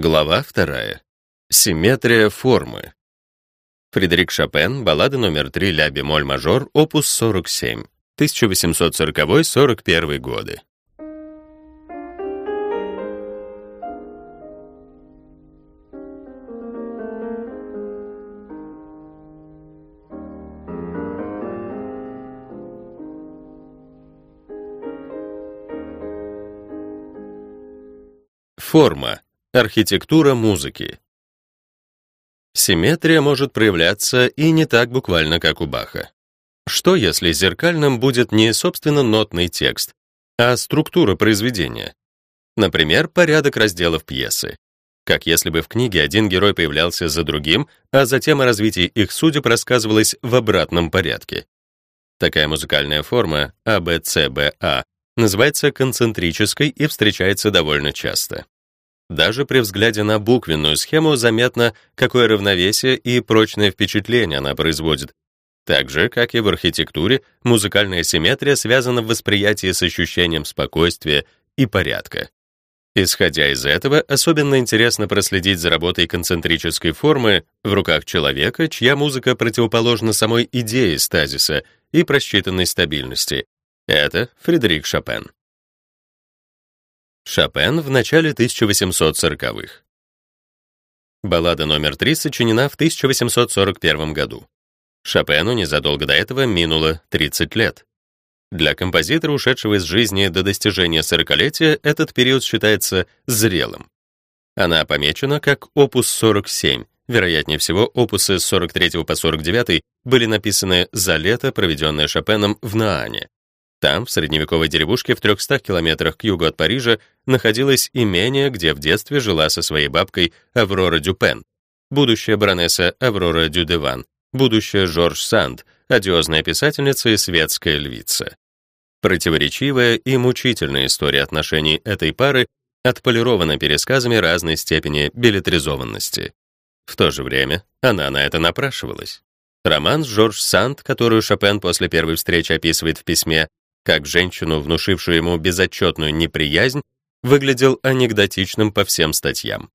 Глава вторая. Симметрия формы. Фредерик Шопен, баллада номер 3 ля бемоль мажор, опус 47, 1840-41 годы. Форма. Архитектура музыки. Симметрия может проявляться и не так буквально, как у Баха. Что, если зеркальным будет не собственно нотный текст, а структура произведения? Например, порядок разделов пьесы. Как если бы в книге один герой появлялся за другим, а затем о развитии их судеб рассказывалось в обратном порядке. Такая музыкальная форма АБЦБА называется концентрической и встречается довольно часто. Даже при взгляде на буквенную схему заметно, какое равновесие и прочное впечатление она производит. Так же, как и в архитектуре, музыкальная симметрия связана в восприятии с ощущением спокойствия и порядка. Исходя из этого, особенно интересно проследить за работой концентрической формы в руках человека, чья музыка противоположна самой идее стазиса и просчитанной стабильности. Это Фредерик Шопен. Шопен в начале 1840-х. Баллада номер 3 сочинена в 1841 году. Шопену незадолго до этого минуло 30 лет. Для композитора, ушедшего из жизни до достижения сорокалетия, этот период считается зрелым. Она помечена как опус 47. Вероятнее всего, опусы с 43 по 49 были написаны за лето, проведенное Шопеном в Наане. Там, в средневековой деревушке в 300 километрах к югу от Парижа, находилось имение, где в детстве жила со своей бабкой Аврора Дюпен, будущая баронесса Аврора Дюдеван, будущая Жорж Санд, одиозная писательница и светская львица. Противоречивая и мучительная история отношений этой пары отполирована пересказами разной степени билетризованности. В то же время она на это напрашивалась. Роман Жорж Санд, которую Шопен после первой встречи описывает в письме, как женщину, внушившую ему безотчетную неприязнь, выглядел анекдотичным по всем статьям.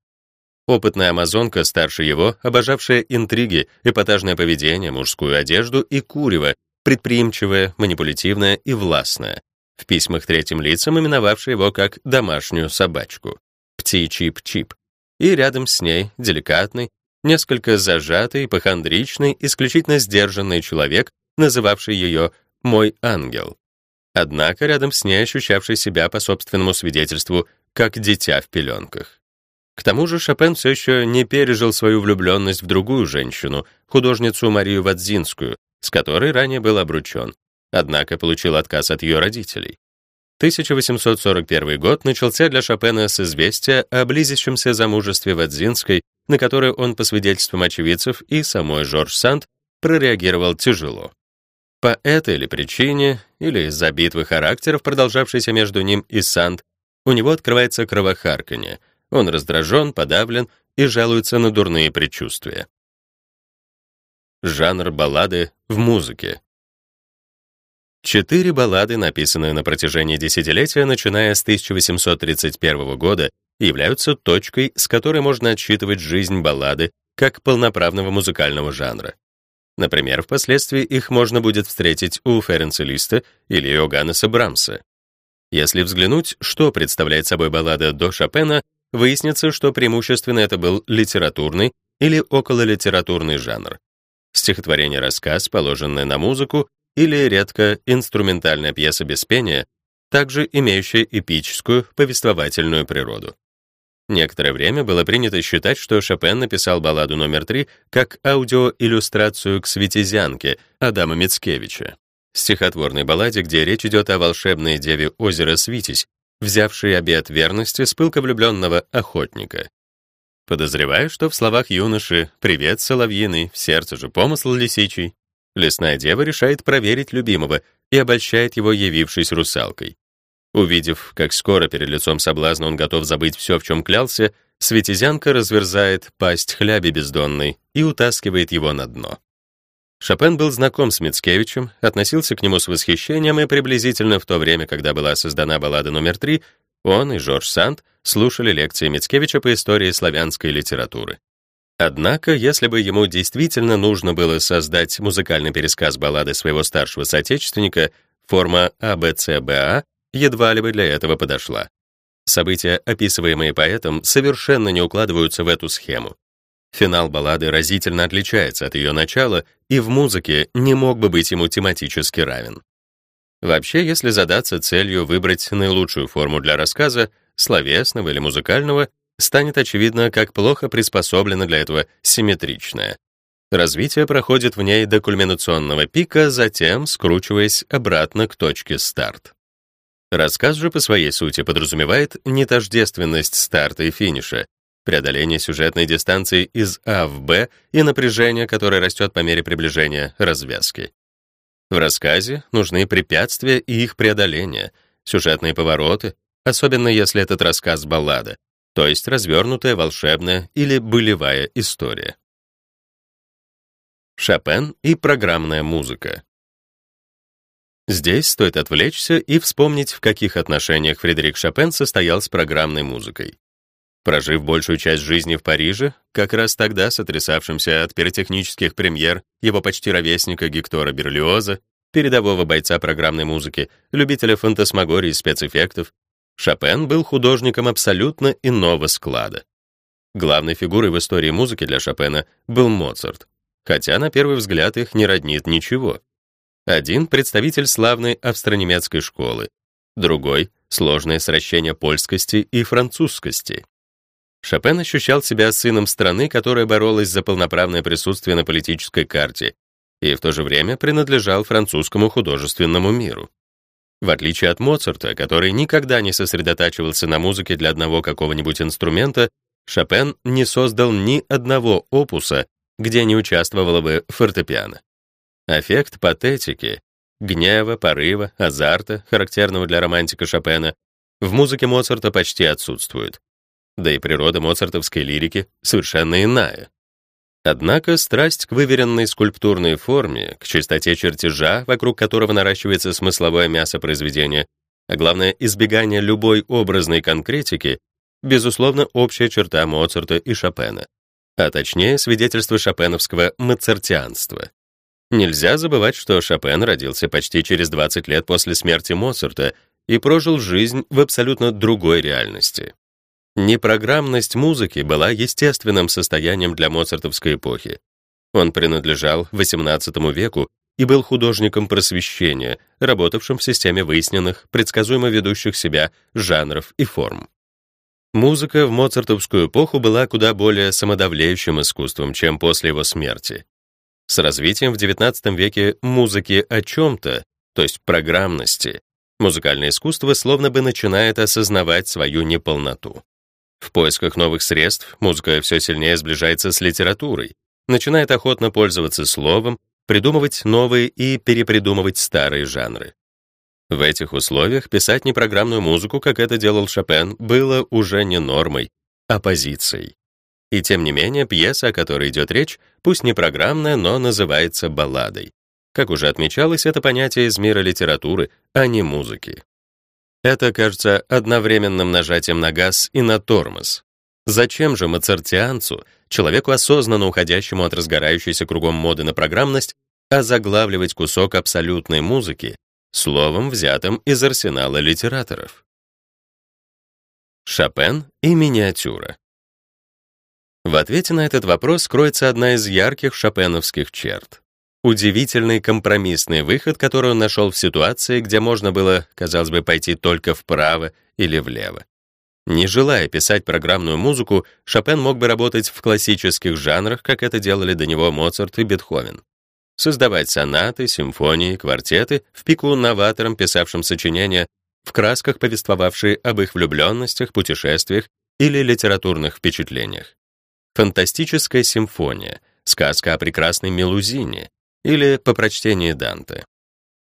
Опытная амазонка, старше его, обожавшая интриги, эпатажное поведение, мужскую одежду и курево, предприимчивая, манипулятивная и властная, в письмах третьим лицам именовавшая его как домашнюю собачку, пти-чип-чип, и рядом с ней деликатный, несколько зажатый, похандричный, исключительно сдержанный человек, называвший ее «мой ангел». Однако рядом с ней ощущавший себя по собственному свидетельству как дитя в пеленках. К тому же Шопен все еще не пережил свою влюбленность в другую женщину, художницу Марию Вадзинскую, с которой ранее был обручен, однако получил отказ от ее родителей. 1841 год начался для Шопена с известия о близящемся замужестве Вадзинской, на которое он, по свидетельствам очевидцев и самой Жорж Санд, прореагировал тяжело. По этой или причине, или из-за битвы характеров, продолжавшейся между ним и Санд, у него открывается кровохарканье. Он раздражен, подавлен и жалуется на дурные предчувствия. Жанр баллады в музыке. Четыре баллады, написанные на протяжении десятилетия, начиная с 1831 года, являются точкой, с которой можно отсчитывать жизнь баллады как полноправного музыкального жанра. Например, впоследствии их можно будет встретить у Ференца Листа или Иоганнеса Брамса. Если взглянуть, что представляет собой баллада до Шопена, выяснится, что преимущественно это был литературный или окололитературный жанр. Стихотворение-рассказ, положенное на музыку, или редко инструментальная пьеса без пения, также имеющая эпическую повествовательную природу. Некоторое время было принято считать, что Шопен написал балладу номер 3 как аудиоиллюстрацию к «Светизянке» Адама Мицкевича, стихотворной балладе, где речь идет о волшебной деве озера Свитязь, взявшей обет верности с пылко влюбленного охотника. Подозреваю, что в словах юноши «Привет, соловьиный, в сердце же помысл лисичий» лесная дева решает проверить любимого и обольщает его, явившись русалкой. Увидев, как скоро перед лицом соблазна он готов забыть все, в чем клялся, Светизянка разверзает пасть хляби бездонной и утаскивает его на дно. Шопен был знаком с Мицкевичем, относился к нему с восхищением, и приблизительно в то время, когда была создана баллада номер 3, он и Жорж Санд слушали лекции Мицкевича по истории славянской литературы. Однако, если бы ему действительно нужно было создать музыкальный пересказ баллады своего старшего соотечественника, форма АБЦБА едва ли бы для этого подошла. События, описываемые поэтом, совершенно не укладываются в эту схему. Финал баллады разительно отличается от ее начала и в музыке не мог бы быть ему тематически равен. Вообще, если задаться целью выбрать наилучшую форму для рассказа, словесного или музыкального, станет очевидно, как плохо приспособлена для этого симметричная. Развитие проходит в ней до кульминационного пика, затем скручиваясь обратно к точке старт. Рассказ же по своей сути подразумевает не тождественность старта и финиша, преодоление сюжетной дистанции из А в Б и напряжение, которое растет по мере приближения развязки. В рассказе нужны препятствия и их преодоление, сюжетные повороты, особенно если этот рассказ баллада, то есть развернутая волшебная или былевая история. Шопен и программная музыка. Здесь стоит отвлечься и вспомнить, в каких отношениях Фредерик Шопен состоял с программной музыкой. Прожив большую часть жизни в Париже, как раз тогда сотрясавшимся от пиротехнических премьер его почти ровесника Гектора Берлиоза, передового бойца программной музыки, любителя фантасмагории и спецэффектов, Шопен был художником абсолютно иного склада. Главной фигурой в истории музыки для Шопена был Моцарт, хотя на первый взгляд их не роднит ничего. Один — представитель славной австро-немецкой школы, другой — сложное сращение польскости и французскости. Шопен ощущал себя сыном страны, которая боролась за полноправное присутствие на политической карте, и в то же время принадлежал французскому художественному миру. В отличие от Моцарта, который никогда не сосредотачивался на музыке для одного какого-нибудь инструмента, Шопен не создал ни одного опуса, где не участвовало бы фортепиано. Эффект патетики, гнева, порыва, азарта, характерного для романтика Шопена, в музыке Моцарта почти отсутствует. Да и природа моцартовской лирики совершенно иная. Однако страсть к выверенной скульптурной форме, к чистоте чертежа, вокруг которого наращивается смысловое мясо произведения, а главное, избегание любой образной конкретики, безусловно, общая черта Моцарта и Шопена, а точнее, свидетельство шопеновского моцартианства. Нельзя забывать, что Шопен родился почти через 20 лет после смерти Моцарта и прожил жизнь в абсолютно другой реальности. Непрограммность музыки была естественным состоянием для моцартовской эпохи. Он принадлежал XVIII веку и был художником просвещения, работавшим в системе выясненных, предсказуемо ведущих себя жанров и форм. Музыка в моцартовскую эпоху была куда более самодавлеющим искусством, чем после его смерти. С развитием в XIX веке музыки о чем-то, то есть программности, музыкальное искусство словно бы начинает осознавать свою неполноту. В поисках новых средств музыка все сильнее сближается с литературой, начинает охотно пользоваться словом, придумывать новые и перепридумывать старые жанры. В этих условиях писать непрограммную музыку, как это делал Шопен, было уже не нормой, а позицией. И тем не менее, пьеса, о которой идет речь, пусть не программная, но называется балладой. Как уже отмечалось, это понятие из мира литературы, а не музыки. Это кажется одновременным нажатием на газ и на тормоз. Зачем же мацартианцу, человеку осознанно уходящему от разгорающейся кругом моды на программность, озаглавливать кусок абсолютной музыки словом, взятым из арсенала литераторов? Шопен и миниатюра. В ответе на этот вопрос кроется одна из ярких шопеновских черт. Удивительный компромиссный выход, который он нашел в ситуации, где можно было, казалось бы, пойти только вправо или влево. Не желая писать программную музыку, Шопен мог бы работать в классических жанрах, как это делали до него Моцарт и Бетховен. Создавать сонаты, симфонии, квартеты, в пику новаторам, писавшим сочинения, в красках повествовавшие об их влюбленностях, путешествиях или литературных впечатлениях. Фантастическая симфония, сказка о прекрасной Мелузине, или по прочтении Данте.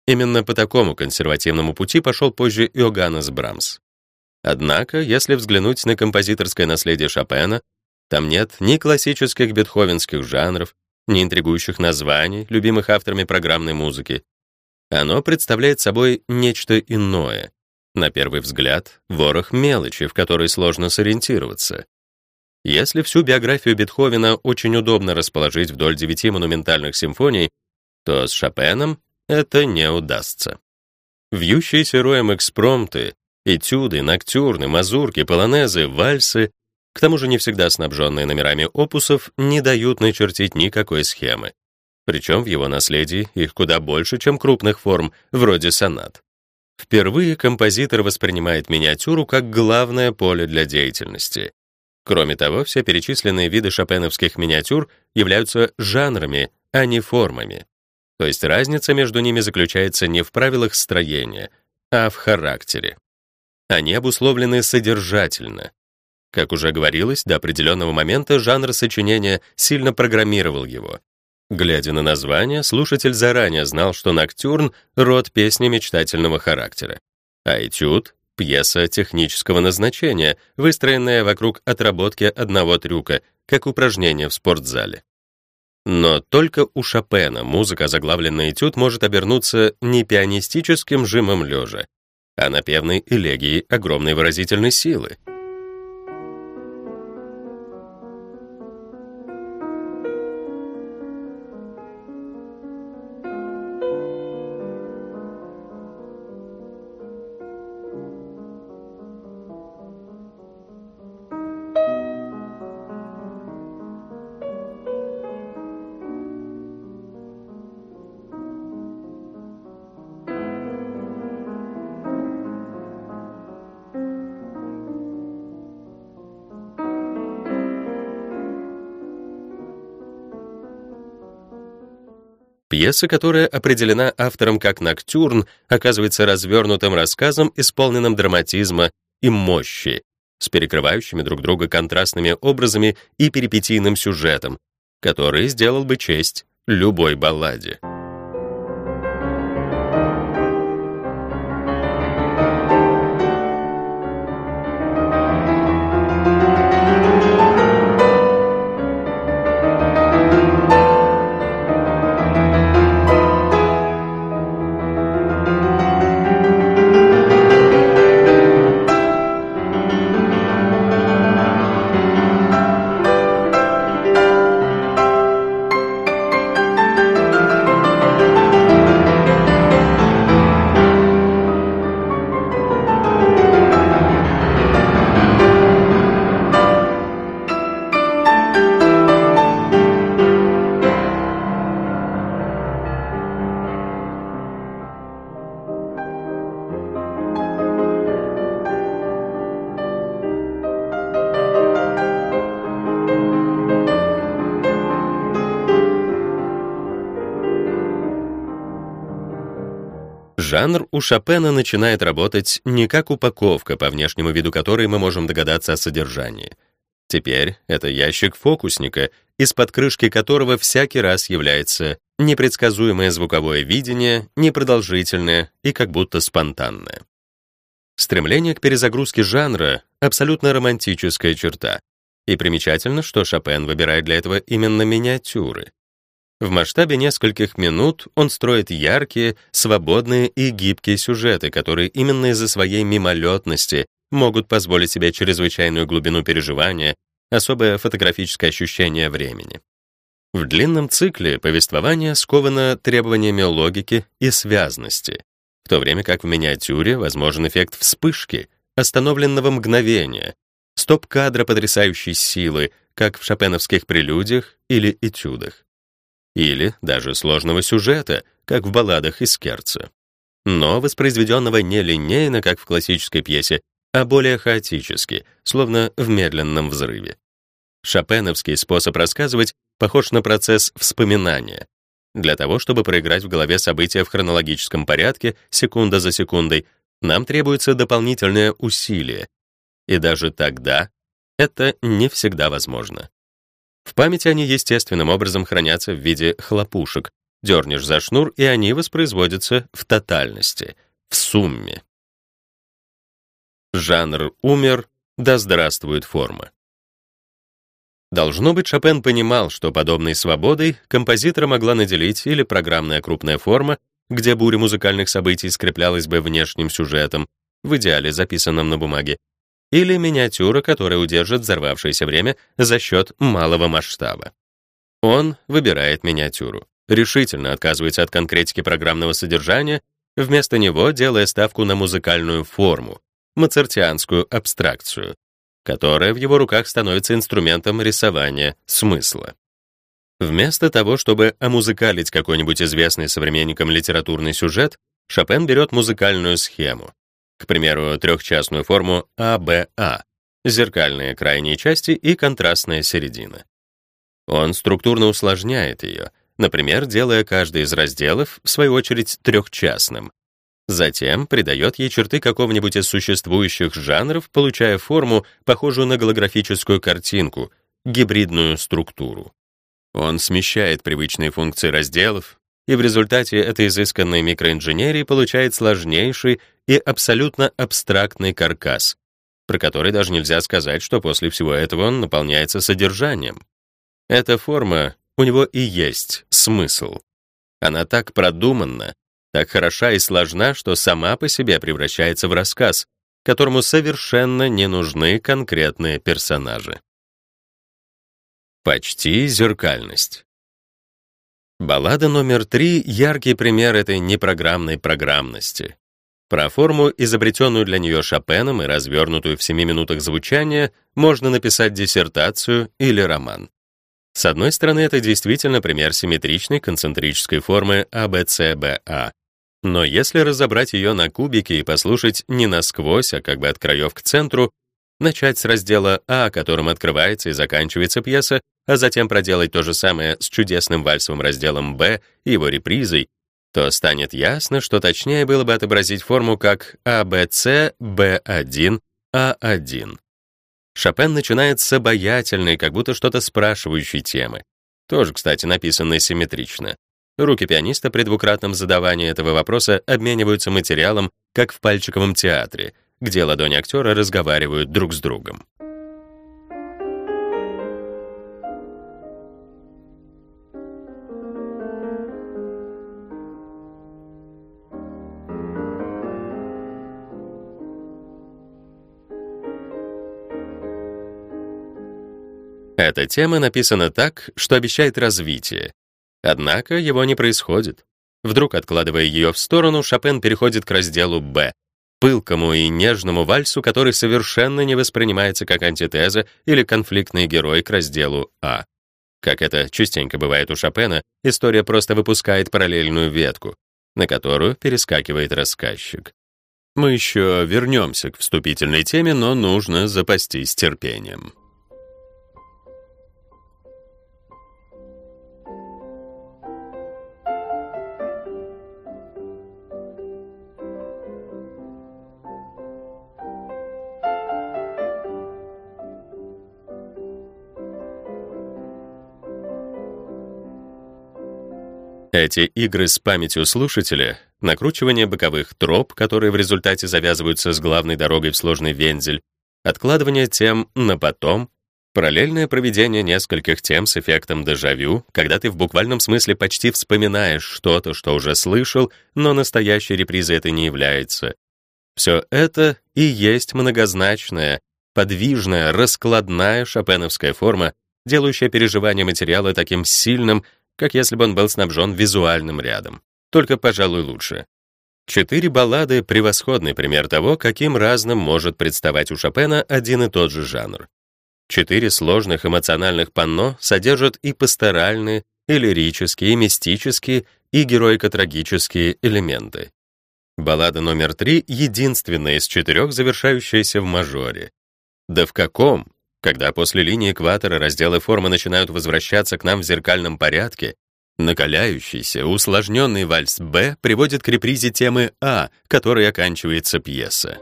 Именно по такому консервативному пути пошел позже Иоганнес Брамс. Однако, если взглянуть на композиторское наследие Шопена, там нет ни классических бетховенских жанров, ни интригующих названий, любимых авторами программной музыки. Оно представляет собой нечто иное, На первый взгляд, ворох мелочи, в которой сложно сориентироваться. Если всю биографию Бетховена очень удобно расположить вдоль девяти монументальных симфоний, то с Шопеном это не удастся. Вьющиеся роем экспромты, этюды, ноктюрны, мазурки, полонезы, вальсы, к тому же не всегда снабженные номерами опусов, не дают начертить никакой схемы. Причем в его наследии их куда больше, чем крупных форм, вроде сонат. Впервые композитор воспринимает миниатюру как главное поле для деятельности. Кроме того, все перечисленные виды шопеновских миниатюр являются жанрами, а не формами. То есть разница между ними заключается не в правилах строения, а в характере. Они обусловлены содержательно. Как уже говорилось, до определенного момента жанр сочинения сильно программировал его. Глядя на название, слушатель заранее знал, что ноктюрн — род песни мечтательного характера, а этюд — пьеса технического назначения, выстроенная вокруг отработки одного трюка, как упражнение в спортзале. Но только у Шопена музыка, заглавленная этюд, может обернуться не пианистическим жимом лежа, а напевной элегией огромной выразительной силы. Пьеса, которая определена автором как ноктюрн, оказывается развернутым рассказом, исполненным драматизма и мощи, с перекрывающими друг друга контрастными образами и перипетийным сюжетом, который сделал бы честь любой балладе. Жанр у Шопена начинает работать не как упаковка, по внешнему виду которой мы можем догадаться о содержании. Теперь это ящик фокусника, из-под крышки которого всякий раз является непредсказуемое звуковое видение, непродолжительное и как будто спонтанное. Стремление к перезагрузке жанра — абсолютно романтическая черта. И примечательно, что Шопен выбирает для этого именно миниатюры. В масштабе нескольких минут он строит яркие, свободные и гибкие сюжеты, которые именно из-за своей мимолетности могут позволить себе чрезвычайную глубину переживания, особое фотографическое ощущение времени. В длинном цикле повествование сковано требованиями логики и связности, в то время как в миниатюре возможен эффект вспышки, остановленного мгновения, стоп-кадра потрясающей силы, как в шопеновских прелюдиях или этюдах или даже сложного сюжета, как в балладах из Керца. Но воспроизведенного не линейно, как в классической пьесе, а более хаотически, словно в медленном взрыве. Шопеновский способ рассказывать похож на процесс вспоминания. Для того, чтобы проиграть в голове события в хронологическом порядке, секунда за секундой, нам требуется дополнительное усилие. И даже тогда это не всегда возможно. В памяти они естественным образом хранятся в виде хлопушек. Дернешь за шнур, и они воспроизводятся в тотальности, в сумме. Жанр умер, да здравствует форма. Должно быть, Шопен понимал, что подобной свободой композитора могла наделить или программная крупная форма, где буря музыкальных событий скреплялась бы внешним сюжетом, в идеале записанном на бумаге, или миниатюра, которая удержит взорвавшееся время за счет малого масштаба. Он выбирает миниатюру, решительно отказывается от конкретики программного содержания, вместо него делая ставку на музыкальную форму, моцартианскую абстракцию, которая в его руках становится инструментом рисования смысла. Вместо того, чтобы омузыкалить какой-нибудь известный современникам литературный сюжет, Шопен берет музыкальную схему, к примеру, трехчастную форму АБА, зеркальные крайние части и контрастная середина. Он структурно усложняет ее, например, делая каждый из разделов, в свою очередь, трехчастным. Затем придает ей черты какого-нибудь из существующих жанров, получая форму, похожую на голографическую картинку, гибридную структуру. Он смещает привычные функции разделов, и в результате этой изысканной микроинженерии получает сложнейший и абсолютно абстрактный каркас, про который даже нельзя сказать, что после всего этого он наполняется содержанием. Эта форма у него и есть смысл. Она так продуманна, так хороша и сложна, что сама по себе превращается в рассказ, которому совершенно не нужны конкретные персонажи. Почти зеркальность. Баллада номер три — яркий пример этой непрограммной программности. Про форму, изобретенную для нее Шопеном и развернутую в семи минутах звучания, можно написать диссертацию или роман. С одной стороны, это действительно пример симметричной концентрической формы АБЦБА. Но если разобрать ее на кубики и послушать не насквозь, а как бы от краев к центру, начать с раздела А, которым открывается и заканчивается пьеса, а затем проделать то же самое с чудесным вальсовым разделом Б и его репризой, то станет ясно, что точнее было бы отобразить форму как АБЦ, Б1, А1. Шопен начинает с обаятельной, как будто что-то спрашивающей темы. Тоже, кстати, написанной симметрично. Руки пианиста при двукратном задавании этого вопроса обмениваются материалом, как в пальчиковом театре, где ладони актера разговаривают друг с другом. Эта тема написана так, что обещает развитие. Однако его не происходит. Вдруг, откладывая ее в сторону, Шопен переходит к разделу «Б», пылкому и нежному вальсу, который совершенно не воспринимается как антитеза или конфликтный герой к разделу А. Как это частенько бывает у Шопена, история просто выпускает параллельную ветку, на которую перескакивает рассказчик. Мы еще вернемся к вступительной теме, но нужно запастись терпением. Эти игры с памятью слушателя, накручивание боковых троп, которые в результате завязываются с главной дорогой в сложный вензель, откладывание тем на потом, параллельное проведение нескольких тем с эффектом дежавю, когда ты в буквальном смысле почти вспоминаешь что-то, что уже слышал, но настоящей репризой это не является. Все это и есть многозначная, подвижная, раскладная шопеновская форма, делающая переживание материала таким сильным, как если бы он был снабжен визуальным рядом. Только, пожалуй, лучше. Четыре баллады — превосходный пример того, каким разным может представать у Шопена один и тот же жанр. Четыре сложных эмоциональных панно содержат и пасторальные, и лирические, и мистические, и героико-трагические элементы. Баллада номер три — единственная из четырех, завершающаяся в мажоре. Да в каком? Когда после линии экватора разделы формы начинают возвращаться к нам в зеркальном порядке, накаляющийся, усложненный вальс Б приводит к репризе темы А, которой оканчивается пьеса.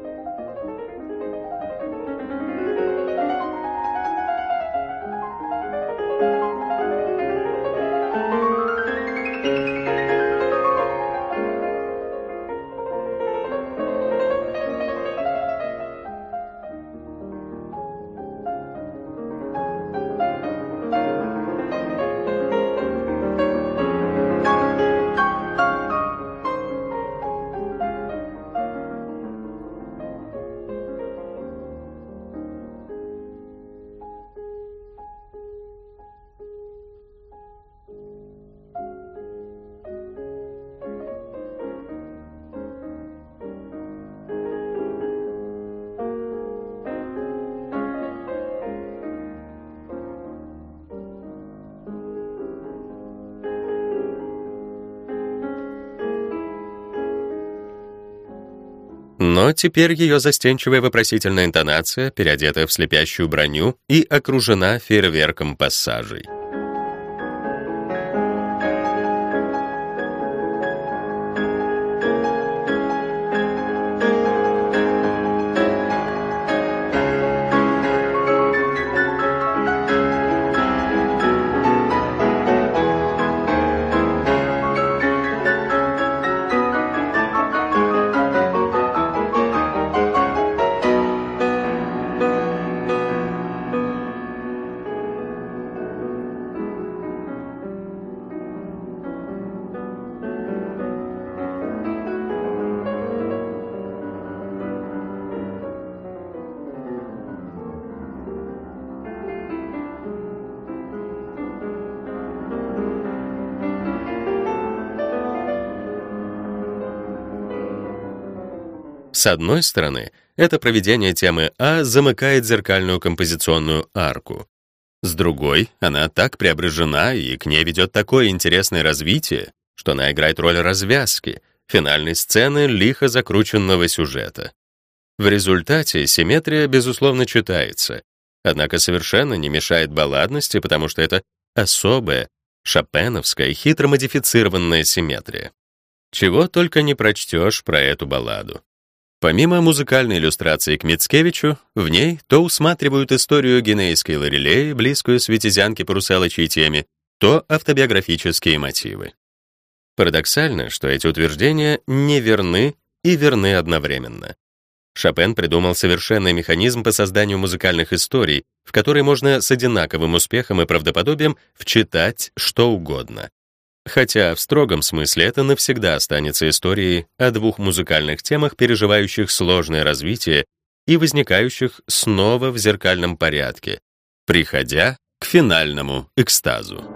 Но теперь ее застенчивая вопросительная интонация переодета в слепящую броню и окружена фейерверком пассажей. С одной стороны, это проведение темы А замыкает зеркальную композиционную арку. С другой, она так преображена, и к ней ведет такое интересное развитие, что она играет роль развязки, финальной сцены лихо закрученного сюжета. В результате симметрия, безусловно, читается, однако совершенно не мешает балладности, потому что это особая, шопеновская, хитро модифицированная симметрия. Чего только не прочтешь про эту балладу. Помимо музыкальной иллюстрации к Мицкевичу, в ней то усматривают историю генейской Лорелеи, близкую светизянке по русалочьей теме, то автобиографические мотивы. Парадоксально, что эти утверждения не верны и верны одновременно. Шопен придумал совершенный механизм по созданию музыкальных историй, в которые можно с одинаковым успехом и правдоподобием вчитать что угодно. Хотя в строгом смысле это навсегда останется историей о двух музыкальных темах, переживающих сложное развитие и возникающих снова в зеркальном порядке, приходя к финальному экстазу.